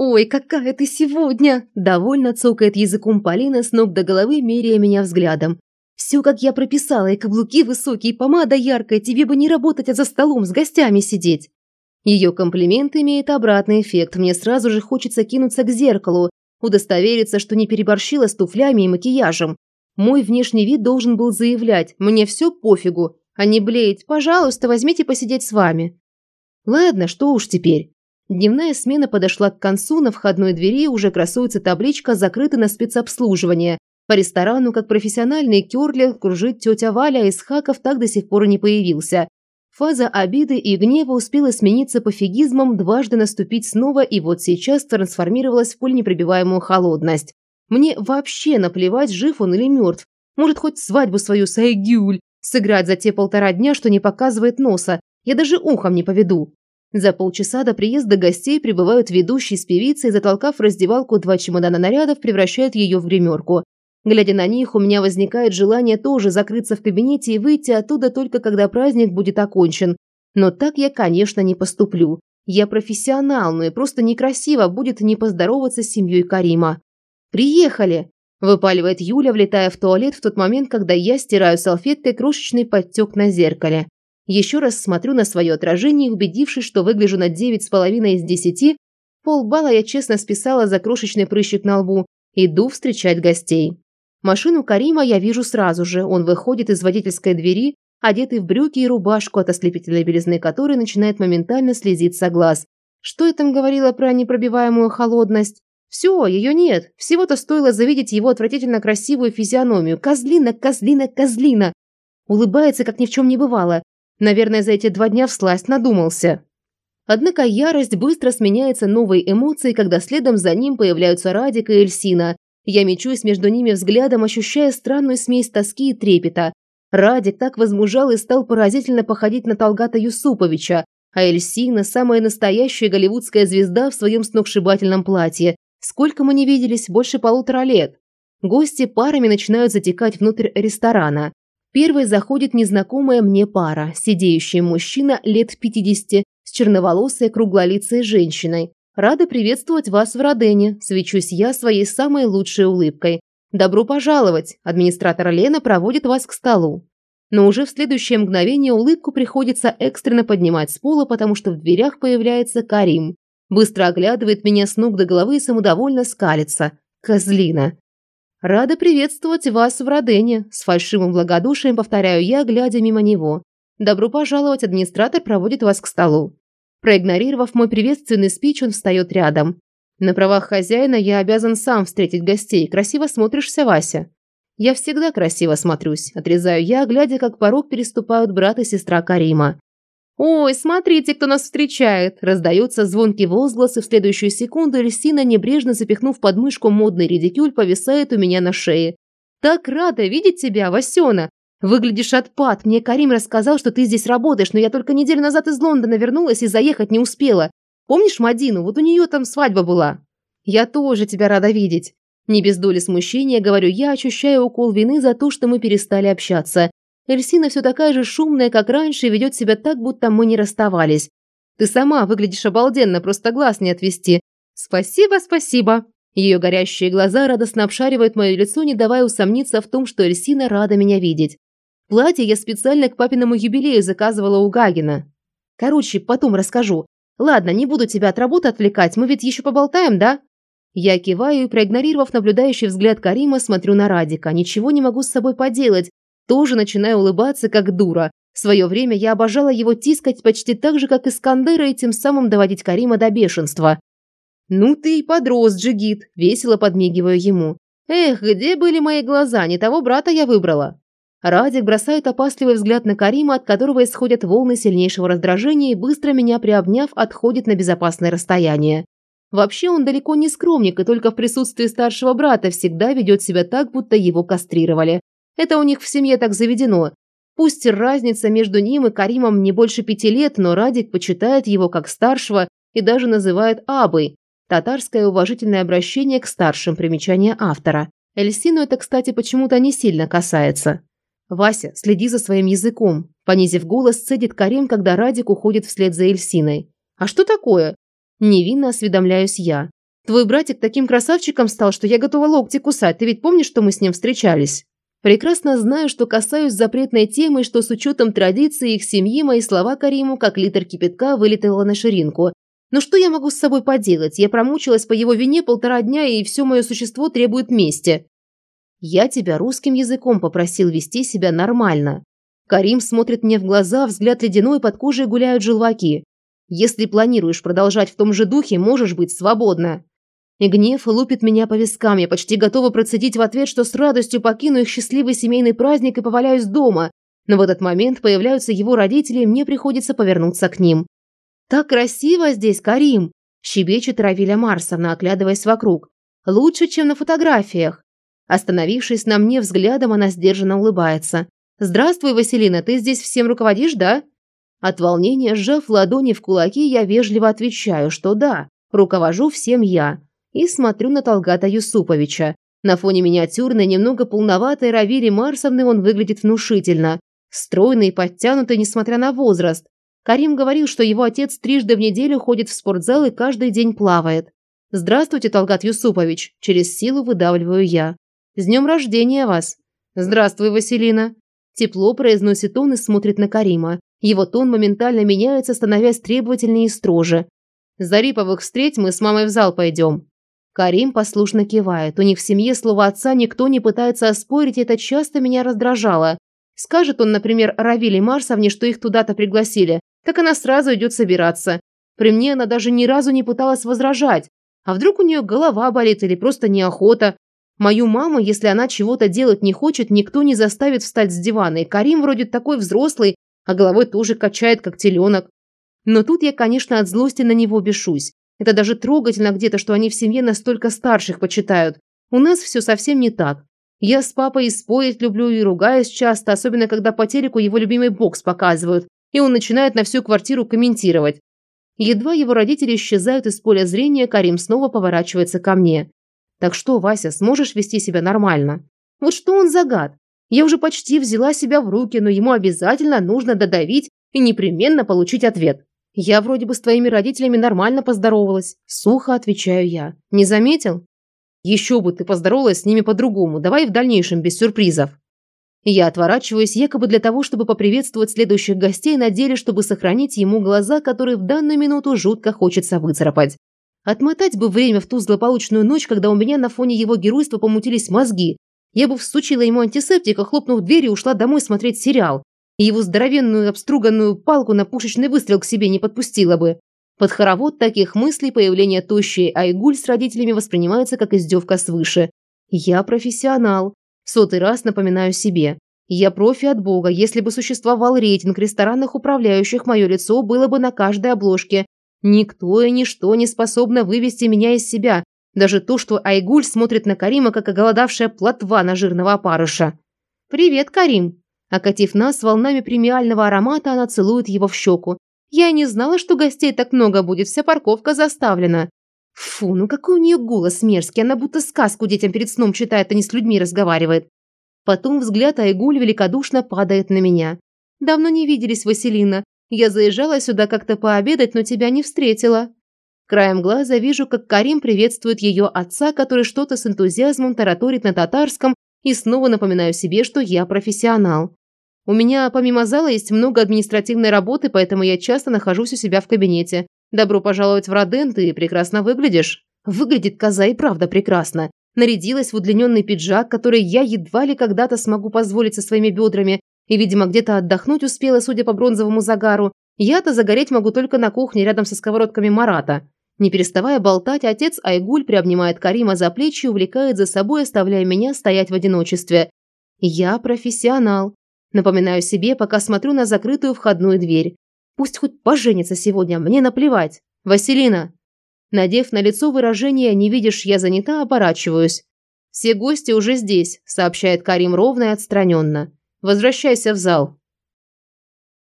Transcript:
«Ой, какая ты сегодня!» – довольно цокает языком Полина с ног до головы, меряя меня взглядом. «Все, как я прописала, и каблуки высокие, и помада яркая, тебе бы не работать, а за столом с гостями сидеть». Ее комплимент имеет обратный эффект. Мне сразу же хочется кинуться к зеркалу, удостовериться, что не переборщила с туфлями и макияжем. Мой внешний вид должен был заявлять «мне все пофигу», а не блеять «пожалуйста, возьмите посидеть с вами». Ладно, что уж теперь. Дневная смена подошла к концу, на входной двери уже красуется табличка «Закрыто на спецобслуживание». По ресторану, как профессиональный кёрлер, кружит тетя Валя, а из хаков так до сих пор и не появился. Фаза обиды и гнева успела смениться пофигизмом, дважды наступить снова и вот сейчас трансформировалась в пульнепробиваемую холодность. Мне вообще наплевать, жив он или мертв. Может, хоть свадьбу свою Сайгюль сыграть за те полтора дня, что не показывает носа. Я даже ухом не поведу. За полчаса до приезда гостей прибывают ведущий с певицей, затолкав в раздевалку два чемодана нарядов, превращают ее в гримерку. Глядя на них, у меня возникает желание тоже закрыться в кабинете и выйти оттуда только когда праздник будет окончен. Но так я, конечно, не поступлю. Я профессионал, но и просто некрасиво будет не поздороваться с семьей Карима. «Приехали!» – выпаливает Юля, влетая в туалет в тот момент, когда я стираю салфеткой крошечный подтек на зеркале. Еще раз смотрю на свое отражение, убедившись, что выгляжу на 9,5 из 10. Полбалла я честно списала за крошечный прыщик на лбу. Иду встречать гостей. Машину Карима я вижу сразу же. Он выходит из водительской двери, одетый в брюки и рубашку, от ослепительной белизны которой начинает моментально слезиться глаз. Что я там говорила про непробиваемую холодность? Все, ее нет. Всего-то стоило завидеть его отвратительно красивую физиономию. Козлина, козлина, козлина. Улыбается, как ни в чем не бывало. Наверное, за эти два дня всласть надумался. Однако ярость быстро сменяется новой эмоцией, когда следом за ним появляются Радик и Эльсина. Я мечусь между ними взглядом, ощущая странную смесь тоски и трепета. Радик так возмужал и стал поразительно походить на Талгата Юсуповича, а Эльсина – самая настоящая голливудская звезда в своем сногсшибательном платье. Сколько мы не виделись, больше полутора лет. Гости парами начинают затекать внутрь ресторана. Первой заходит незнакомая мне пара, сидеющий мужчина лет 50 с черноволосой круглолицей женщиной. Рада приветствовать вас в Родене, свечусь я своей самой лучшей улыбкой. Добро пожаловать, администратор Лена проводит вас к столу. Но уже в следующее мгновение улыбку приходится экстренно поднимать с пола, потому что в дверях появляется Карим. Быстро оглядывает меня с ног до головы и самодовольно скалится. Козлина. «Рада приветствовать вас в Родене», – с фальшивым благодушием повторяю я, глядя мимо него. «Добро пожаловать, администратор проводит вас к столу». Проигнорировав мой приветственный спич, он встает рядом. «На правах хозяина я обязан сам встретить гостей. Красиво смотришься, Вася». «Я всегда красиво смотрюсь», – отрезаю я, глядя, как порог переступают брат и сестра Карима. «Ой, смотрите, кто нас встречает!» Раздаются звонкие возгласы. В следующую секунду Эльсина, небрежно запихнув подмышку модный редикюль, повисает у меня на шее. «Так рада видеть тебя, Васёна! Выглядишь отпад. Мне Карим рассказал, что ты здесь работаешь, но я только неделю назад из Лондона вернулась и заехать не успела. Помнишь Мадину? Вот у нее там свадьба была». «Я тоже тебя рада видеть». Не без доли смущения, говорю я, ощущая укол вины за то, что мы перестали общаться. Эльсина все такая же шумная, как раньше, и ведет себя так, будто мы не расставались. Ты сама выглядишь обалденно, просто глаз не отвести. Спасибо, спасибо. Ее горящие глаза радостно обшаривают мое лицо, не давая усомниться в том, что Эльсина рада меня видеть. Платье я специально к папиному юбилею заказывала у Гагина. Короче, потом расскажу. Ладно, не буду тебя от работы отвлекать, мы ведь еще поболтаем, да? Я киваю и, проигнорировав наблюдающий взгляд Карима, смотрю на Радика. Ничего не могу с собой поделать тоже начинаю улыбаться, как дура. В свое время я обожала его тискать почти так же, как Искандера, и тем самым доводить Карима до бешенства. «Ну ты и подрос, Джигит», – весело подмигиваю ему. «Эх, где были мои глаза? Не того брата я выбрала». Радик бросает опасливый взгляд на Карима, от которого исходят волны сильнейшего раздражения и, быстро меня приобняв, отходит на безопасное расстояние. Вообще он далеко не скромник и только в присутствии старшего брата всегда ведет себя так, будто его кастрировали. Это у них в семье так заведено. Пусть разница между ним и Каримом не больше пяти лет, но Радик почитает его как старшего и даже называет Абой. Татарское уважительное обращение к старшим, примечание автора. Эльсину это, кстати, почему-то не сильно касается. «Вася, следи за своим языком», – понизив голос, цедит Карим, когда Радик уходит вслед за Эльсиной. «А что такое?» Невинно осведомляюсь я. Твой братик таким красавчиком стал, что я готова локти кусать. Ты ведь помнишь, что мы с ним встречались? Прекрасно знаю, что касаюсь запретной темы, что с учетом традиций их семьи мои слова Кариму, как литр кипятка, вылетела на ширинку. Но что я могу с собой поделать? Я промучилась по его вине полтора дня, и все мое существо требует мести. Я тебя русским языком попросил вести себя нормально. Карим смотрит мне в глаза, взгляд ледяной, под кожей гуляют желваки. Если планируешь продолжать в том же духе, можешь быть свободна. И гнев лупит меня по вискам. Я почти готова процедить в ответ, что с радостью покину их счастливый семейный праздник и поваляюсь дома. Но в этот момент появляются его родители, и мне приходится повернуться к ним. «Так красиво здесь, Карим!» – щебечет Равиля Марсовна, оглядываясь вокруг. «Лучше, чем на фотографиях!» Остановившись на мне взглядом, она сдержанно улыбается. «Здравствуй, Василина, ты здесь всем руководишь, да?» От волнения, сжав ладони в кулаки, я вежливо отвечаю, что да, руковожу всем я. И смотрю на Талгата Юсуповича. На фоне миниатюрной, немного полноватой Равили Марсовны он выглядит внушительно. Стройный и подтянутый, несмотря на возраст. Карим говорил, что его отец трижды в неделю ходит в спортзал и каждый день плавает. «Здравствуйте, Талгат Юсупович!» Через силу выдавливаю я. «С днем рождения вас!» «Здравствуй, Василина!» Тепло произносит он и смотрит на Карима. Его тон моментально меняется, становясь требовательнее и строже. «Зариповых встреть, мы с мамой в зал пойдем». Карим послушно кивает. У них в семье слово отца никто не пытается оспорить, и это часто меня раздражало. Скажет он, например, Равиле Марсовне, что их туда-то пригласили, так она сразу идет собираться. При мне она даже ни разу не пыталась возражать. А вдруг у нее голова болит или просто неохота? Мою маму, если она чего-то делать не хочет, никто не заставит встать с дивана. И Карим вроде такой взрослый, а головой тоже качает, как теленок. Но тут я, конечно, от злости на него бешусь. Это даже трогательно где-то, что они в семье настолько старших почитают. У нас все совсем не так. Я с папой и спорить люблю, и ругаюсь часто, особенно когда по телеку его любимый бокс показывают, и он начинает на всю квартиру комментировать. Едва его родители исчезают из поля зрения, Карим снова поворачивается ко мне. «Так что, Вася, сможешь вести себя нормально?» Вот что он за гад? Я уже почти взяла себя в руки, но ему обязательно нужно додавить и непременно получить ответ. Я вроде бы с твоими родителями нормально поздоровалась. Сухо отвечаю я. Не заметил? Еще бы ты поздоровалась с ними по-другому. Давай в дальнейшем без сюрпризов. Я отворачиваюсь якобы для того, чтобы поприветствовать следующих гостей на деле, чтобы сохранить ему глаза, которые в данную минуту жутко хочется выцарапать. Отмотать бы время в ту злополучную ночь, когда у меня на фоне его геройства помутились мозги. Я бы всучила ему антисептика, хлопнув дверь и ушла домой смотреть сериал. Его здоровенную обструганную палку на пушечный выстрел к себе не подпустила бы. Под хоровод таких мыслей появление тощей Айгуль с родителями воспринимается как издевка свыше. Я профессионал. Сотый раз напоминаю себе. Я профи от бога. Если бы существовал рейтинг ресторанных управляющих, мое лицо было бы на каждой обложке. Никто и ничто не способно вывести меня из себя. Даже то, что Айгуль смотрит на Карима, как оголодавшая плотва на жирного опарыша. «Привет, Карим!» Окатив нас волнами премиального аромата, она целует его в щеку. Я и не знала, что гостей так много будет, вся парковка заставлена. Фу, ну какой у нее голос мерзкий, она будто сказку детям перед сном читает, а не с людьми разговаривает. Потом взгляд Айгуль великодушно падает на меня. Давно не виделись, Василина. Я заезжала сюда как-то пообедать, но тебя не встретила. Краем глаза вижу, как Карим приветствует ее отца, который что-то с энтузиазмом тараторит на татарском, и снова напоминаю себе, что я профессионал. У меня помимо зала есть много административной работы, поэтому я часто нахожусь у себя в кабинете. Добро пожаловать в Роден, ты прекрасно выглядишь. Выглядит коза и правда прекрасно. Нарядилась в удлиненный пиджак, который я едва ли когда-то смогу позволить со своими бедрами, и, видимо, где-то отдохнуть успела, судя по бронзовому загару. Я-то загореть могу только на кухне рядом со сковородками Марата. Не переставая болтать, отец Айгуль приобнимает Карима за плечи и увлекает за собой, оставляя меня стоять в одиночестве. Я профессионал. Напоминаю себе, пока смотрю на закрытую входную дверь. Пусть хоть поженится сегодня, мне наплевать. Василина. Надев на лицо выражение «не видишь, я занята», оборачиваюсь. «Все гости уже здесь», – сообщает Карим ровно и отстраненно. «Возвращайся в зал».